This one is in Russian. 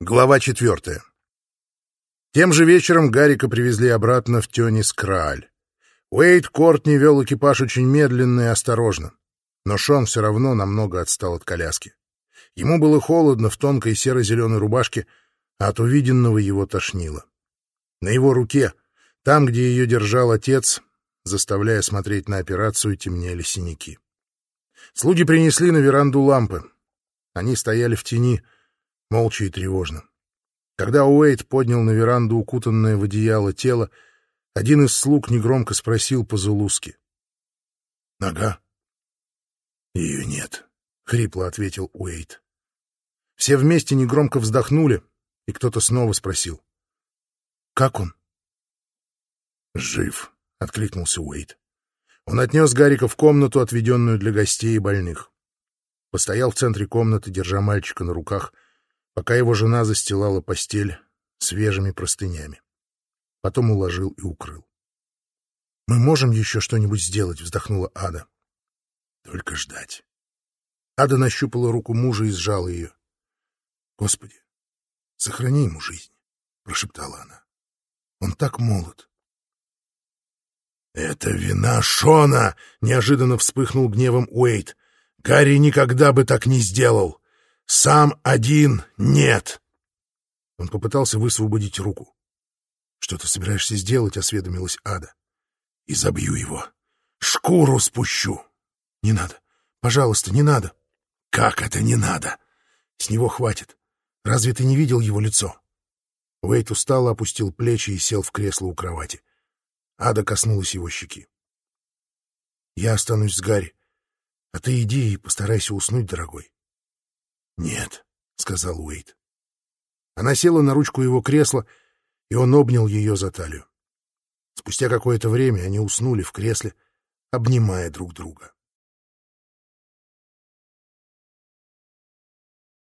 Глава четвертая. Тем же вечером Гарика привезли обратно в Тёнис-Крааль. Уэйд Кортни вел экипаж очень медленно и осторожно, но Шон все равно намного отстал от коляски. Ему было холодно в тонкой серо-зеленой рубашке, а от увиденного его тошнило. На его руке, там, где ее держал отец, заставляя смотреть на операцию, темнели синяки. Слуги принесли на веранду лампы. Они стояли в тени — молча и тревожно. Когда Уэйт поднял на веранду укутанное в одеяло тело, один из слуг негромко спросил по-зулузски. — Нога? — Ее нет, — хрипло ответил Уэйт. Все вместе негромко вздохнули, и кто-то снова спросил. — Как он? — Жив, — откликнулся Уэйт. Он отнес Гарика в комнату, отведенную для гостей и больных. Постоял в центре комнаты, держа мальчика на руках — пока его жена застилала постель свежими простынями. Потом уложил и укрыл. «Мы можем еще что-нибудь сделать?» — вздохнула Ада. «Только ждать». Ада нащупала руку мужа и сжала ее. «Господи, сохрани ему жизнь», — прошептала она. «Он так молод». «Это вина Шона!» — неожиданно вспыхнул гневом Уэйт. «Гарри никогда бы так не сделал! Сам один нет. Он попытался высвободить руку. «Что ты собираешься сделать?» — осведомилась Ада. «И забью его. Шкуру спущу». «Не надо. Пожалуйста, не надо». «Как это не надо?» «С него хватит. Разве ты не видел его лицо?» Уэйт устало опустил плечи и сел в кресло у кровати. Ада коснулась его щеки. «Я останусь с Гарри. А ты иди и постарайся уснуть, дорогой. «Нет», — сказал Уэйт. Она села на ручку его кресла, и он обнял ее за талию. Спустя какое-то время они уснули в кресле, обнимая друг друга.